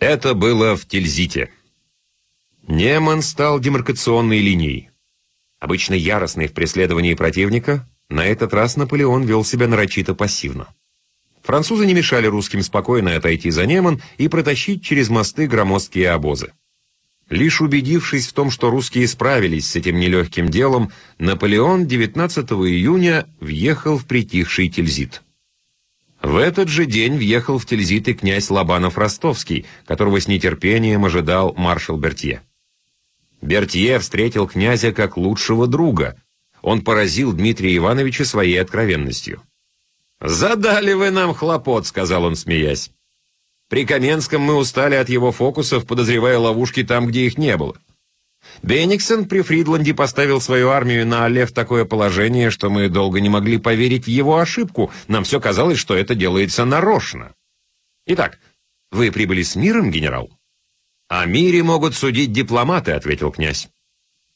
Это было в Тильзите. Неман стал демаркационной линией. Обычно яростный в преследовании противника, на этот раз Наполеон вел себя нарочито пассивно. Французы не мешали русским спокойно отойти за Неман и протащить через мосты громоздкие обозы. Лишь убедившись в том, что русские справились с этим нелегким делом, Наполеон 19 июня въехал в притихший Тильзит. В этот же день въехал в Тильзит и князь Лобанов-Ростовский, которого с нетерпением ожидал маршал Бертье. Бертье встретил князя как лучшего друга. Он поразил Дмитрия Ивановича своей откровенностью. «Задали вы нам хлопот», — сказал он, смеясь. «При Каменском мы устали от его фокусов, подозревая ловушки там, где их не было. Бениксон при Фридланде поставил свою армию на Алле в такое положение, что мы долго не могли поверить в его ошибку. Нам все казалось, что это делается нарочно. Итак, вы прибыли с миром, генерал? О мире могут судить дипломаты, ответил князь.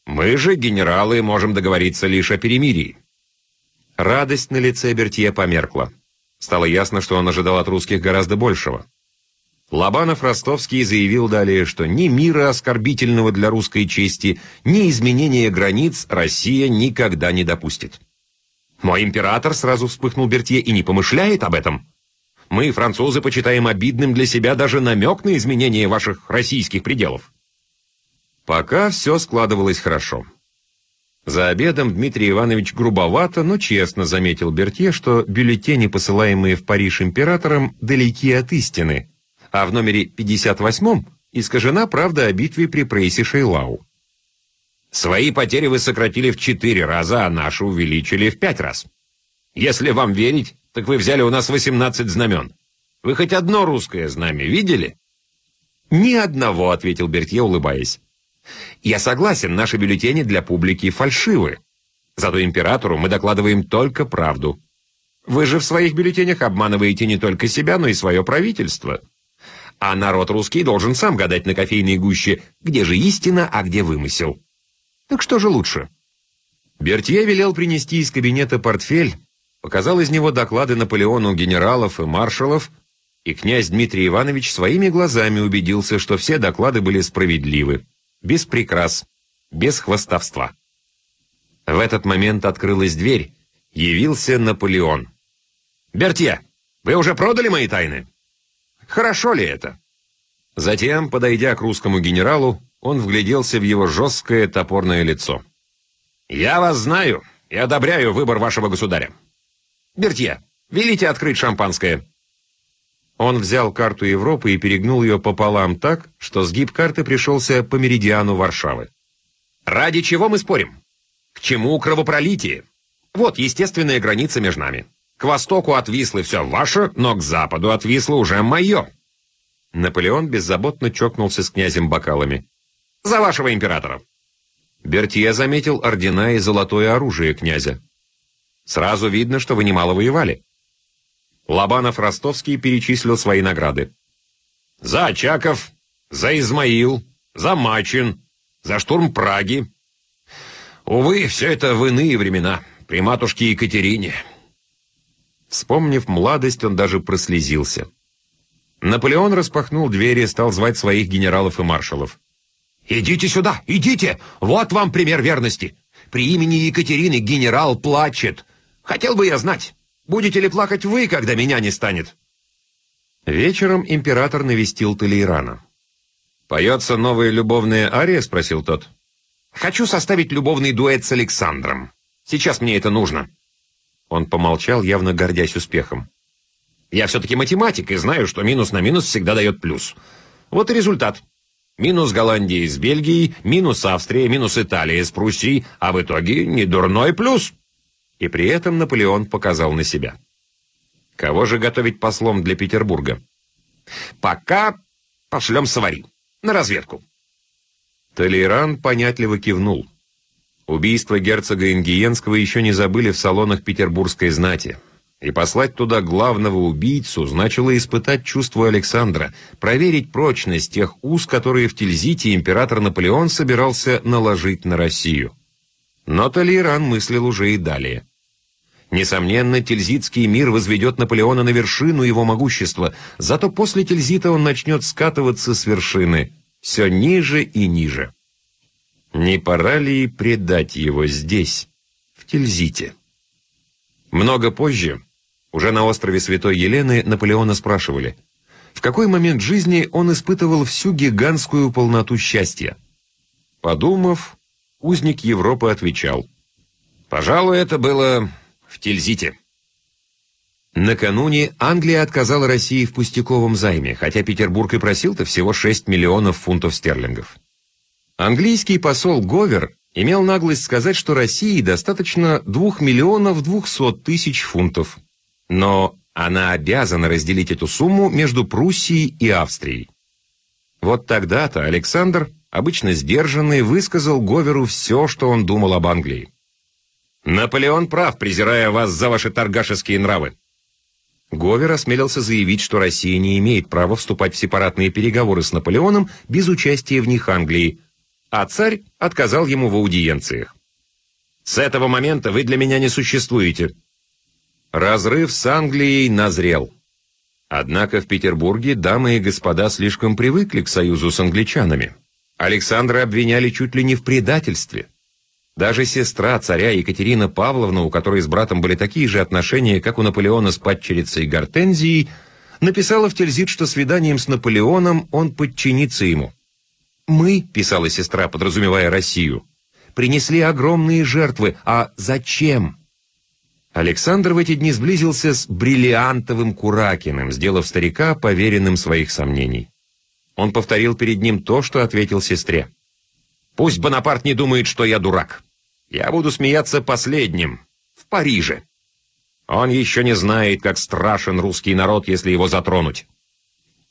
Мы же, генералы, можем договориться лишь о перемирии. Радость на лице Бертье померкла. Стало ясно, что он ожидал от русских гораздо большего. Лобанов-Ростовский заявил далее, что ни мира оскорбительного для русской чести, ни изменения границ Россия никогда не допустит. «Мой император», — сразу вспыхнул Бертье, — «и не помышляет об этом. Мы, французы, почитаем обидным для себя даже намек на изменение ваших российских пределов». Пока все складывалось хорошо. За обедом Дмитрий Иванович грубовато, но честно заметил Бертье, что бюллетени, посылаемые в Париж императором, далеки от истины — а в номере 58 искажена правда о битве при Прейсе Шейлау. Свои потери вы сократили в четыре раза, а наши увеличили в пять раз. Если вам верить, так вы взяли у нас 18 знамен. Вы хоть одно русское знамя видели? Ни одного, ответил Бертье, улыбаясь. Я согласен, наши бюллетени для публики фальшивы. Зато императору мы докладываем только правду. Вы же в своих бюллетенях обманываете не только себя, но и свое правительство а народ русский должен сам гадать на кофейной гуще, где же истина, а где вымысел. Так что же лучше? Бертье велел принести из кабинета портфель, показал из него доклады Наполеону генералов и маршалов, и князь Дмитрий Иванович своими глазами убедился, что все доклады были справедливы, без прикрас, без хвостовства. В этот момент открылась дверь, явился Наполеон. «Бертье, вы уже продали мои тайны?» Хорошо ли это? Затем, подойдя к русскому генералу, он вгляделся в его жесткое топорное лицо. «Я вас знаю и одобряю выбор вашего государя. Бертье, велите открыть шампанское». Он взял карту Европы и перегнул ее пополам так, что сгиб карты пришелся по меридиану Варшавы. «Ради чего мы спорим? К чему кровопролитие? Вот естественная граница между нами. К востоку от Вислы все ваше, но к западу от Вислы уже мое». Наполеон беззаботно чокнулся с князем бокалами. «За вашего императора!» Бертье заметил ордена и золотое оружие князя. «Сразу видно, что вы немало воевали». Лобанов-Ростовский перечислил свои награды. «За Очаков, за Измаил, за Мачин, за штурм Праги. Увы, все это в иные времена, при матушке Екатерине. Вспомнив младость, он даже прослезился. Наполеон распахнул двери и стал звать своих генералов и маршалов. «Идите сюда, идите! Вот вам пример верности! При имени Екатерины генерал плачет. Хотел бы я знать, будете ли плакать вы, когда меня не станет?» Вечером император навестил Толейрана. «Поется новая любовная ария?» — спросил тот. «Хочу составить любовный дуэт с Александром. Сейчас мне это нужно». Он помолчал, явно гордясь успехом. «Я все-таки математик и знаю, что минус на минус всегда дает плюс. Вот и результат. Минус Голландии с Бельгией, минус Австрия, минус Италия с Пруссией, а в итоге не дурной плюс». И при этом Наполеон показал на себя. Кого же готовить послом для Петербурга? «Пока пошлем Савари. На разведку». Толейран понятливо кивнул. Убийство герцога Ингиенского еще не забыли в салонах петербургской знати. И послать туда главного убийцу значило испытать чувство Александра, проверить прочность тех уз, которые в Тильзите император Наполеон собирался наложить на Россию. Но Толейран мыслил уже и далее. Несомненно, Тильзитский мир возведет Наполеона на вершину его могущества, зато после Тильзита он начнет скатываться с вершины все ниже и ниже. Не пора ли предать его здесь, в Тильзите? Много позже, уже на острове Святой Елены, Наполеона спрашивали, в какой момент жизни он испытывал всю гигантскую полноту счастья. Подумав, узник Европы отвечал, «Пожалуй, это было в Тильзите. Накануне Англия отказала России в пустяковом займе, хотя Петербург и просил-то всего 6 миллионов фунтов стерлингов. Английский посол Говер имел наглость сказать, что России достаточно 2 миллионов 200 тысяч фунтов. Но она обязана разделить эту сумму между Пруссией и Австрией. Вот тогда-то Александр, обычно сдержанный, высказал Говеру все, что он думал об Англии. «Наполеон прав, презирая вас за ваши торгашеские нравы». Говер осмелился заявить, что Россия не имеет права вступать в сепаратные переговоры с Наполеоном без участия в них Англии, а царь отказал ему в аудиенциях. «С этого момента вы для меня не существуете». Разрыв с Англией назрел. Однако в Петербурге дамы и господа слишком привыкли к союзу с англичанами. Александра обвиняли чуть ли не в предательстве. Даже сестра царя Екатерина Павловна, у которой с братом были такие же отношения, как у Наполеона с падчерицей Гортензией, написала в Тильзит, что свиданием с Наполеоном он подчинится ему. «Мы», — писала сестра, подразумевая Россию, — «принесли огромные жертвы, а зачем?» Александр в эти дни сблизился с бриллиантовым Куракиным, сделав старика поверенным своих сомнений. Он повторил перед ним то, что ответил сестре. Пусть Бонапарт не думает, что я дурак. Я буду смеяться последним. В Париже. Он еще не знает, как страшен русский народ, если его затронуть.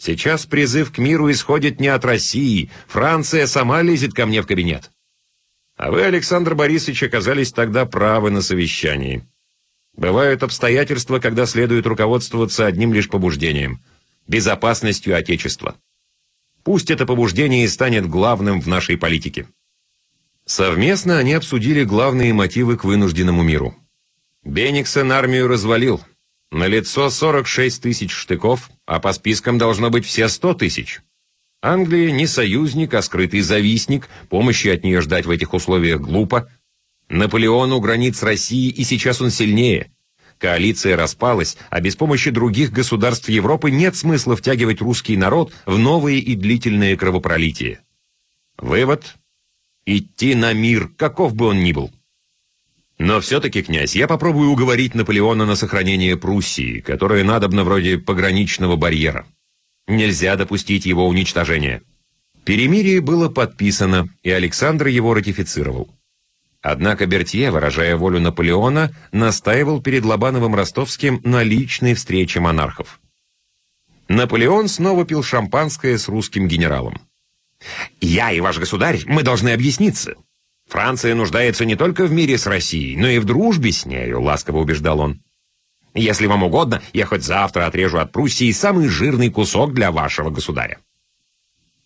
Сейчас призыв к миру исходит не от России. Франция сама лезет ко мне в кабинет. А вы, Александр Борисович, оказались тогда правы на совещании. Бывают обстоятельства, когда следует руководствоваться одним лишь побуждением – безопасностью Отечества. Пусть это побуждение и станет главным в нашей политике. Совместно они обсудили главные мотивы к вынужденному миру. Бениксен армию развалил. На лицо 46 тысяч штыков, а по спискам должно быть все 100 тысяч. Англия не союзник, а скрытый завистник, помощи от нее ждать в этих условиях глупо. Наполеон у границ России, и сейчас он сильнее. Коалиция распалась, а без помощи других государств Европы нет смысла втягивать русский народ в новые и длительные кровопролития. Вывод – идти на мир, каков бы он ни был. Но все-таки, князь, я попробую уговорить Наполеона на сохранение Пруссии, которая надобна вроде пограничного барьера. Нельзя допустить его уничтожения. Перемирие было подписано, и Александр его ратифицировал. Однако Бертье, выражая волю Наполеона, настаивал перед Лобановым Ростовским на личной встрече монархов. Наполеон снова пил шампанское с русским генералом. «Я и ваш государь, мы должны объясниться. Франция нуждается не только в мире с Россией, но и в дружбе с нею», — ласково убеждал он. «Если вам угодно, я хоть завтра отрежу от Пруссии самый жирный кусок для вашего государя».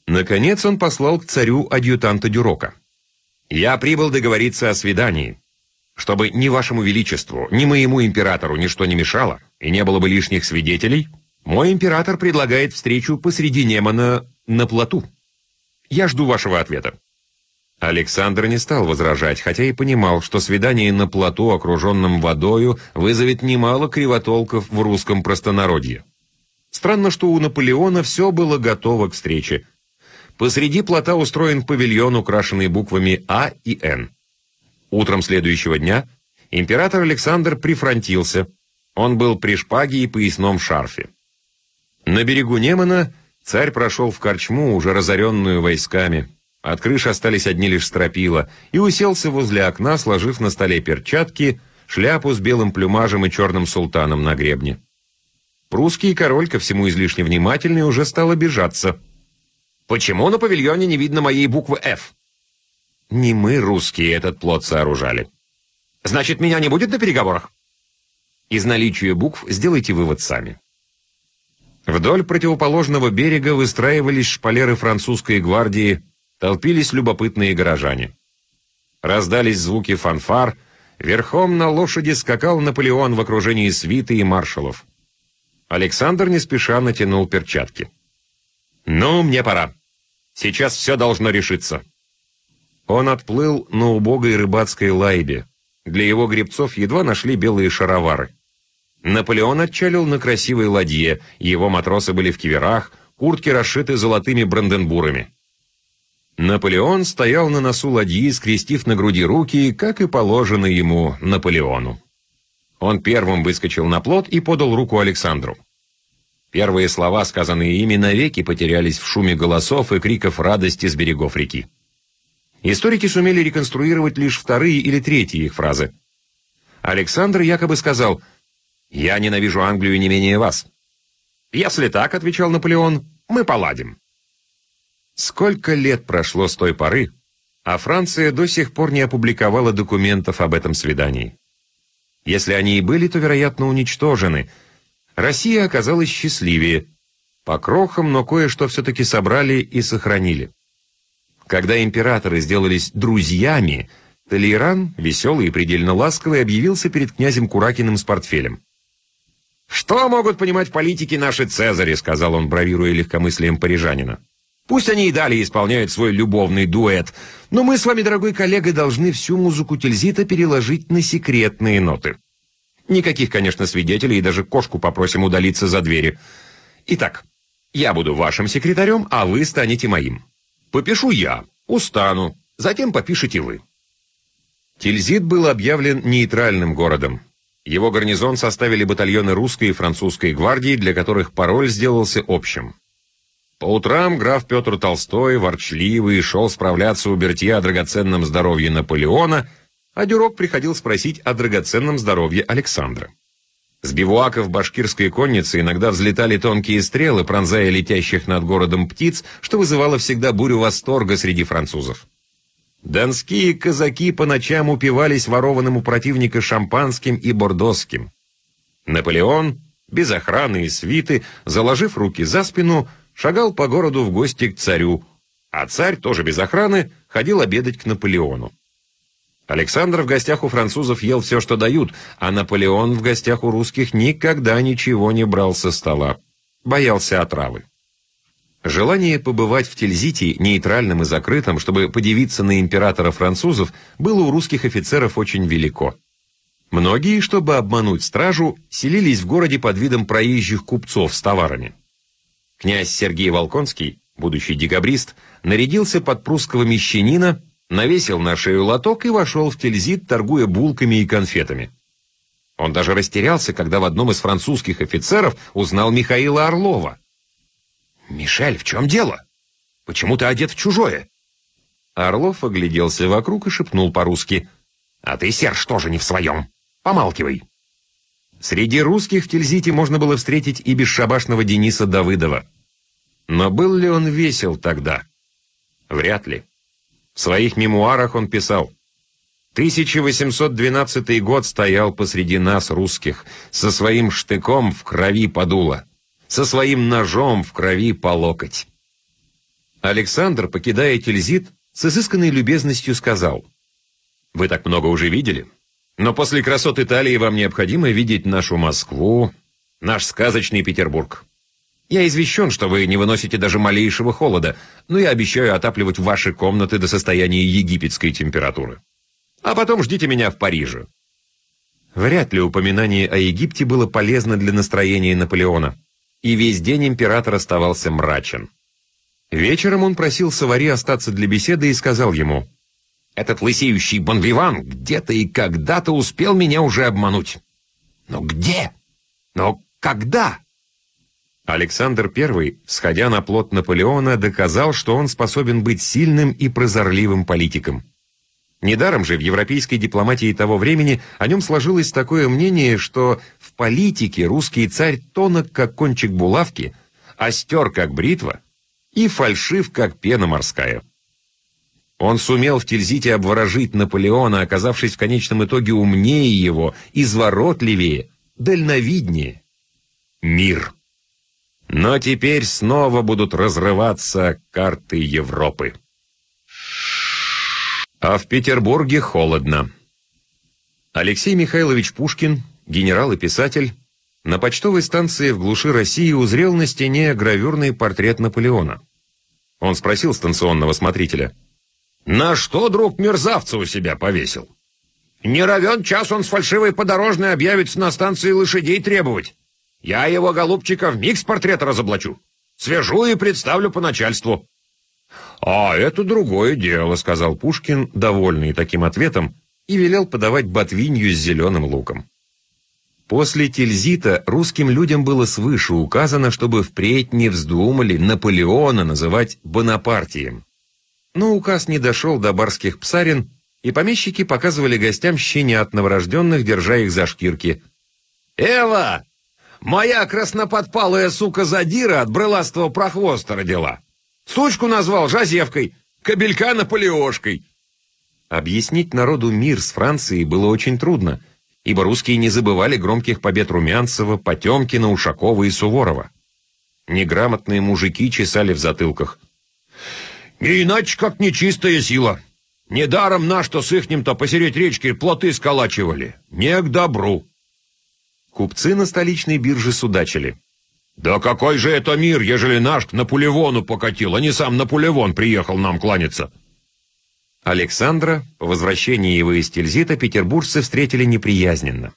Наконец он послал к царю адъютанта Дюрока. Я прибыл договориться о свидании, чтобы ни вашему величеству, ни моему императору ничто не мешало, и не было бы лишних свидетелей, мой император предлагает встречу посреди Немана на плоту. Я жду вашего ответа». Александр не стал возражать, хотя и понимал, что свидание на плоту, окруженном водою, вызовет немало кривотолков в русском простонародье. Странно, что у Наполеона все было готово к встрече, Посреди плота устроен павильон, украшенный буквами А и Н. Утром следующего дня император Александр прифронтился. Он был при шпаге и поясном шарфе. На берегу Немана царь прошел в корчму, уже разоренную войсками. От крыш остались одни лишь стропила, и уселся возле окна, сложив на столе перчатки, шляпу с белым плюмажем и черным султаном на гребне. Прусский король, ко всему излишне внимательный, уже стал обижаться – Почему на павильоне не видно моей буквы «Ф»? Не мы, русские, этот плод сооружали. Значит, меня не будет на переговорах? Из наличия букв сделайте вывод сами. Вдоль противоположного берега выстраивались шпалеры французской гвардии, толпились любопытные горожане. Раздались звуки фанфар, верхом на лошади скакал Наполеон в окружении свиты и маршалов. Александр не спеша натянул перчатки. «Ну, мне пора. Сейчас все должно решиться». Он отплыл на убогой рыбацкой лайбе. Для его гребцов едва нашли белые шаровары. Наполеон отчалил на красивой ладье, его матросы были в киверах, куртки расшиты золотыми бранденбурами. Наполеон стоял на носу ладьи, скрестив на груди руки, как и положено ему, Наполеону. Он первым выскочил на плот и подал руку Александру. Первые слова, сказанные ими, навеки потерялись в шуме голосов и криков радости с берегов реки. Историки сумели реконструировать лишь вторые или третьи их фразы. Александр якобы сказал «Я ненавижу Англию не менее вас». «Если так», — отвечал Наполеон, — «мы поладим». Сколько лет прошло с той поры, а Франция до сих пор не опубликовала документов об этом свидании. Если они и были, то, вероятно, уничтожены. Россия оказалась счастливее. По крохам, но кое-что все-таки собрали и сохранили. Когда императоры сделались друзьями, Толейран, веселый и предельно ласковый, объявился перед князем Куракиным с портфелем. «Что могут понимать политики наши цезари?» — сказал он, бравируя легкомыслием парижанина. Пусть они и далее исполняют свой любовный дуэт, но мы с вами, дорогой коллега, должны всю музыку Тильзита переложить на секретные ноты. Никаких, конечно, свидетелей, и даже кошку попросим удалиться за двери. Итак, я буду вашим секретарем, а вы станете моим. Попишу я, устану, затем попишите вы. Тильзит был объявлен нейтральным городом. Его гарнизон составили батальоны русской и французской гвардии, для которых пароль сделался общим. По утрам граф Петр Толстой, ворчливый, шел справляться у Бертье о драгоценном здоровье Наполеона, а Дюрок приходил спросить о драгоценном здоровье Александра. С бивуаков башкирской конницы иногда взлетали тонкие стрелы, пронзая летящих над городом птиц, что вызывало всегда бурю восторга среди французов. Донские казаки по ночам упивались ворованным у противника шампанским и бордосским. Наполеон, без охраны и свиты, заложив руки за спину, шагал по городу в гости к царю, а царь, тоже без охраны, ходил обедать к Наполеону. Александр в гостях у французов ел все, что дают, а Наполеон в гостях у русских никогда ничего не брал со стола. Боялся отравы. Желание побывать в Тильзите нейтральным и закрытым, чтобы подивиться на императора французов, было у русских офицеров очень велико. Многие, чтобы обмануть стражу, селились в городе под видом проезжих купцов с товарами. Князь Сергей Волконский, будущий декабрист, нарядился под прусского мещанина, навесил на шею лоток и вошел в Тильзит, торгуя булками и конфетами. Он даже растерялся, когда в одном из французских офицеров узнал Михаила Орлова. «Мишель, в чем дело? Почему ты одет в чужое?» Орлов огляделся вокруг и шепнул по-русски. «А ты, Серж, тоже не в своем. Помалкивай». Среди русских в Тильзите можно было встретить и бесшабашного Дениса Давыдова. Но был ли он весел тогда? Вряд ли. В своих мемуарах он писал, 1812 год стоял посреди нас, русских, со своим штыком в крови подуло, со своим ножом в крови по локоть. Александр, покидая Тильзит, с изысканной любезностью сказал, «Вы так много уже видели? Но после красот Италии вам необходимо видеть нашу Москву, наш сказочный Петербург. Я извещен, что вы не выносите даже малейшего холода, но я обещаю отапливать ваши комнаты до состояния египетской температуры. А потом ждите меня в Париже». Вряд ли упоминание о Египте было полезно для настроения Наполеона, и весь день император оставался мрачен. Вечером он просил Савари остаться для беседы и сказал ему, этот лысеющий Бонвиван где-то и когда-то успел меня уже обмануть. Но где? Но когда? Александр I, сходя на плот Наполеона, доказал, что он способен быть сильным и прозорливым политиком. Недаром же в европейской дипломатии того времени о нем сложилось такое мнение, что в политике русский царь тонок, как кончик булавки, остер, как бритва, и фальшив, как пена морская. Он сумел в Тильзите обворожить Наполеона, оказавшись в конечном итоге умнее его, изворотливее, дальновиднее. Мир. Но теперь снова будут разрываться карты Европы. А в Петербурге холодно. Алексей Михайлович Пушкин, генерал и писатель, на почтовой станции в глуши России узрел на стене гравюрный портрет Наполеона. Он спросил станционного смотрителя, «На что, друг, мерзавца у себя повесил?» «Не равен час он с фальшивой подорожной объявится на станции лошадей требовать. Я его, голубчика, в миг с портрета разоблачу. Свяжу и представлю по начальству». «А это другое дело», — сказал Пушкин, довольный таким ответом, и велел подавать ботвинью с зеленым луком. После Тильзита русским людям было свыше указано, чтобы впредь не вздумали Наполеона называть Бонапартием. Но указ не дошел до барских псарин, и помещики показывали гостям щенят новорожденных, держа их за шкирки. «Эва! Моя красноподпалая сука Задира от брыластого прохвоста родила. Сучку назвал Жазевкой, кобелька Наполеошкой. Объяснить народу мир с Францией было очень трудно, ибо русские не забывали громких побед Румянцева, Потемкина, Ушакова и Суворова. Неграмотные мужики чесали в затылках. «Не иначе, как нечистая сила. Недаром на что с ихним-то посереть речки плоты сколачивали. Не к добру». Купцы на столичной бирже судачили. «Да какой же это мир, ежели наш к Наполеону покатил, а не сам Наполеон приехал нам кланяться?» Александра, по возвращении его из Тильзита, петербуржцы встретили неприязненно.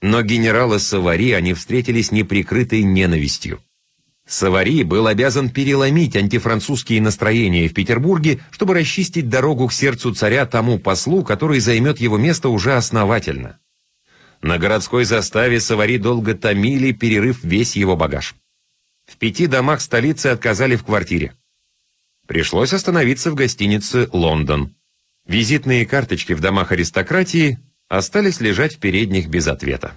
Но генерала Савари они встретили с неприкрытой ненавистью. Савари был обязан переломить антифранцузские настроения в Петербурге, чтобы расчистить дорогу к сердцу царя тому послу, который займет его место уже основательно. На городской заставе Савари долго томили, перерыв весь его багаж. В пяти домах столицы отказали в квартире. Пришлось остановиться в гостинице «Лондон». Визитные карточки в домах аристократии остались лежать в передних без ответа.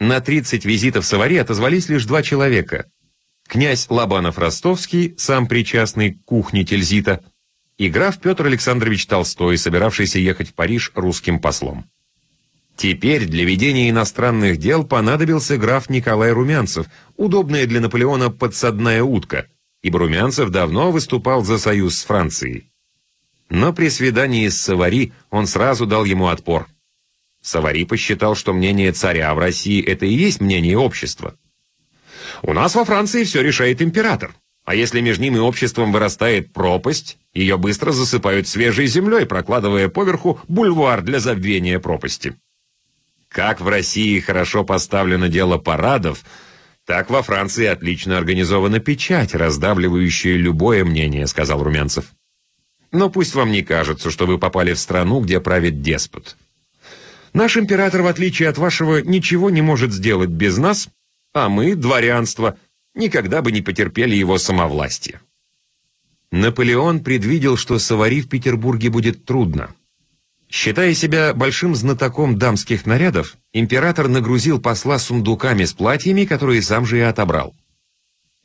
На 30 визитов Савари отозвались лишь два человека. Князь Лобанов-Ростовский, сам причастный к кухне Тильзита, и граф Петр Александрович Толстой, собиравшийся ехать в Париж русским послом. Теперь для ведения иностранных дел понадобился граф Николай Румянцев, удобная для Наполеона подсадная утка – ибо Румянцев давно выступал за союз с Францией. Но при свидании с Савари он сразу дал ему отпор. Савари посчитал, что мнение царя в России – это и есть мнение общества. У нас во Франции все решает император. А если между ним и обществом вырастает пропасть, ее быстро засыпают свежей землей, прокладывая поверху бульвар для забвения пропасти. Как в России хорошо поставлено дело парадов – так во Франции отлично организована печать, раздавливающая любое мнение, сказал Румянцев. Но пусть вам не кажется, что вы попали в страну, где правит деспот. Наш император, в отличие от вашего, ничего не может сделать без нас, а мы, дворянство, никогда бы не потерпели его самовластие. Наполеон предвидел, что Савари в Петербурге будет трудно. Считая себя большим знатоком дамских нарядов, император нагрузил посла сундуками с платьями, которые сам же и отобрал.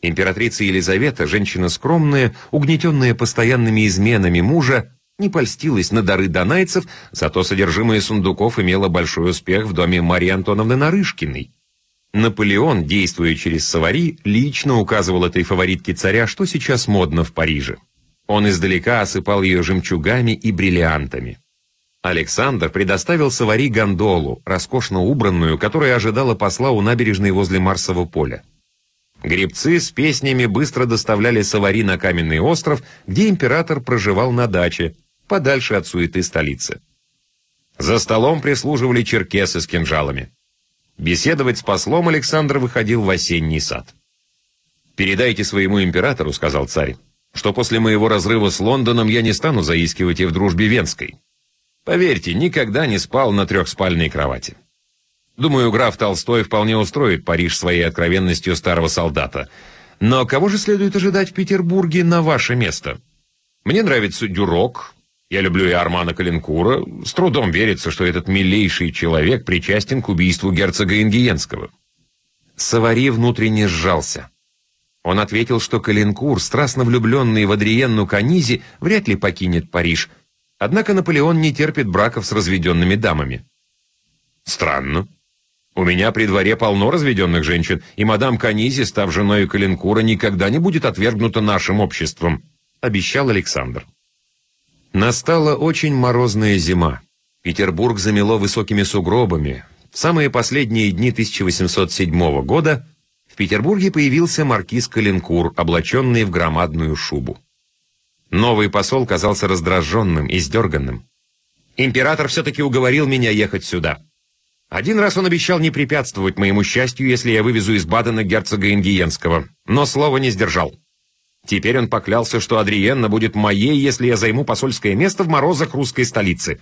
Императрица Елизавета, женщина скромная, угнетенная постоянными изменами мужа, не польстилась на дары донайцев, зато содержимое сундуков имело большой успех в доме Марии Антоновны Нарышкиной. Наполеон, действуя через Савари, лично указывал этой фаворитке царя, что сейчас модно в Париже. Он издалека осыпал ее жемчугами и бриллиантами. Александр предоставил Савари гондолу, роскошно убранную, которая ожидала посла у набережной возле Марсового поля. Гребцы с песнями быстро доставляли Савари на каменный остров, где император проживал на даче, подальше от суеты столицы. За столом прислуживали черкесы с кинжалами. Беседовать с послом Александр выходил в осенний сад. «Передайте своему императору», — сказал царь, «что после моего разрыва с Лондоном я не стану заискивать и в дружбе Венской. Поверьте, никогда не спал на трехспальной кровати. Думаю, граф Толстой вполне устроит Париж своей откровенностью старого солдата. Но кого же следует ожидать в Петербурге на ваше место? Мне нравится Дюрок, я люблю и Армана Калинкура. С трудом верится, что этот милейший человек причастен к убийству герцога Ингиенского. Савари внутренне сжался. Он ответил, что Калинкур, страстно влюбленный в Адриенну Канизи, вряд ли покинет Париж – Однако Наполеон не терпит браков с разведенными дамами. Странно. У меня при дворе полно разведенных женщин, и мадам Канизи, став женой Калинкура, никогда не будет отвергнута нашим обществом, обещал Александр. Настала очень морозная зима. Петербург замело высокими сугробами. В самые последние дни 1807 года в Петербурге появился маркиз Калинкур, облаченный в громадную шубу. Новый посол казался раздраженным и сдерганным. «Император все-таки уговорил меня ехать сюда. Один раз он обещал не препятствовать моему счастью, если я вывезу из Бадена герцога Ингиенского, но слова не сдержал. Теперь он поклялся, что Адриенна будет моей, если я займу посольское место в морозах русской столицы.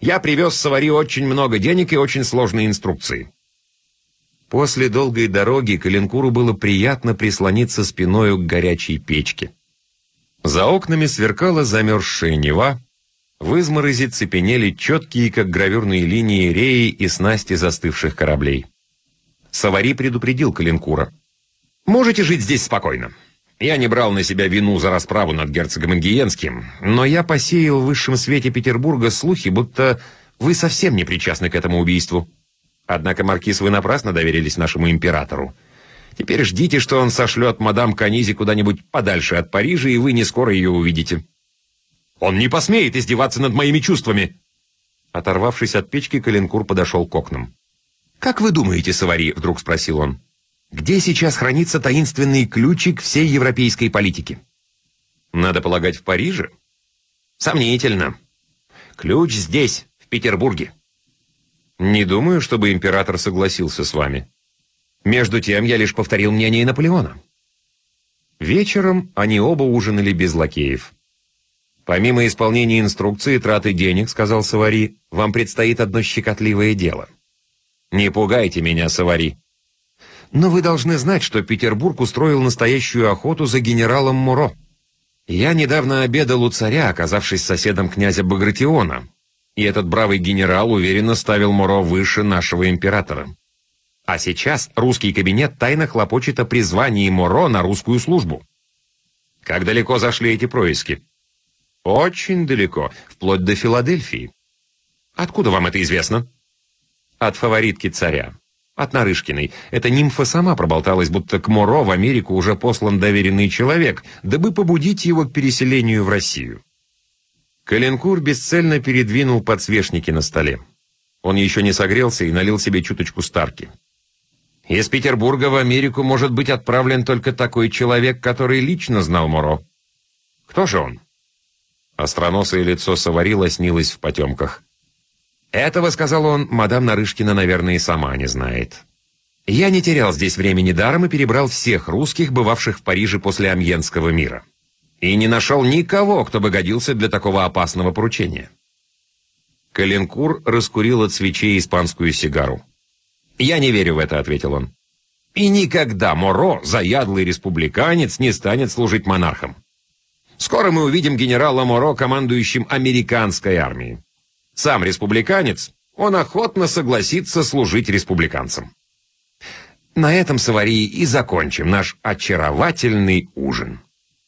Я привез Савари очень много денег и очень сложные инструкции. После долгой дороги Калинкуру было приятно прислониться спиною к горячей печке. За окнами сверкала замерзшая Нева, в изморози цепенели четкие, как гравюрные линии, реи и снасти застывших кораблей. Савари предупредил Калинкура. «Можете жить здесь спокойно. Я не брал на себя вину за расправу над герцогом Ингиенским, но я посеял в высшем свете Петербурга слухи, будто вы совсем не причастны к этому убийству. Однако, Маркиз, вы напрасно доверились нашему императору. Теперь ждите, что он сошлет мадам Канизи куда-нибудь подальше от Парижа, и вы не скоро ее увидите. Он не посмеет издеваться над моими чувствами!» Оторвавшись от печки, Калинкур подошел к окнам. «Как вы думаете, Савари?» — вдруг спросил он. «Где сейчас хранится таинственный ключик всей европейской политики?» «Надо полагать, в Париже?» «Сомнительно. Ключ здесь, в Петербурге». «Не думаю, чтобы император согласился с вами. Между тем, я лишь повторил мнение Наполеона». Вечером они оба ужинали без лакеев. «Помимо исполнения инструкции траты денег, — сказал Савари, — вам предстоит одно щекотливое дело. Не пугайте меня, Савари. Но вы должны знать, что Петербург устроил настоящую охоту за генералом Муро. Я недавно обедал у царя, оказавшись соседом князя Багратиона, и этот бравый генерал уверенно ставил Муро выше нашего императора. А сейчас русский кабинет тайно хлопочет о призвании Моро на русскую службу. Как далеко зашли эти происки? Очень далеко, вплоть до Филадельфии. Откуда вам это известно? От фаворитки царя. От Нарышкиной. Эта нимфа сама проболталась, будто к Моро в Америку уже послан доверенный человек, дабы побудить его к переселению в Россию. Каленкур бесцельно передвинул подсвечники на столе. Он еще не согрелся и налил себе чуточку старки. Из Петербурга в Америку может быть отправлен только такой человек, который лично знал Моро. Кто же он? Остроносое лицо Савари лоснилось в потемках. «Этого, — сказал он, — мадам Нарышкина, наверное, и сама не знает. Я не терял здесь времени даром и перебрал всех русских, бывавших в Париже после Амьенского мира. И не нашел никого, кто бы годился для такого опасного поручения». Калинкур раскурил от свечей испанскую сигару. «Я не верю в это», — ответил он. «И никогда Моро, заядлый республиканец, не станет служить монархом. Скоро мы увидим генерала Моро, командующим американской армией. Сам республиканец, он охотно согласится служить республиканцам. На этом, Саварии, и закончим наш очаровательный ужин.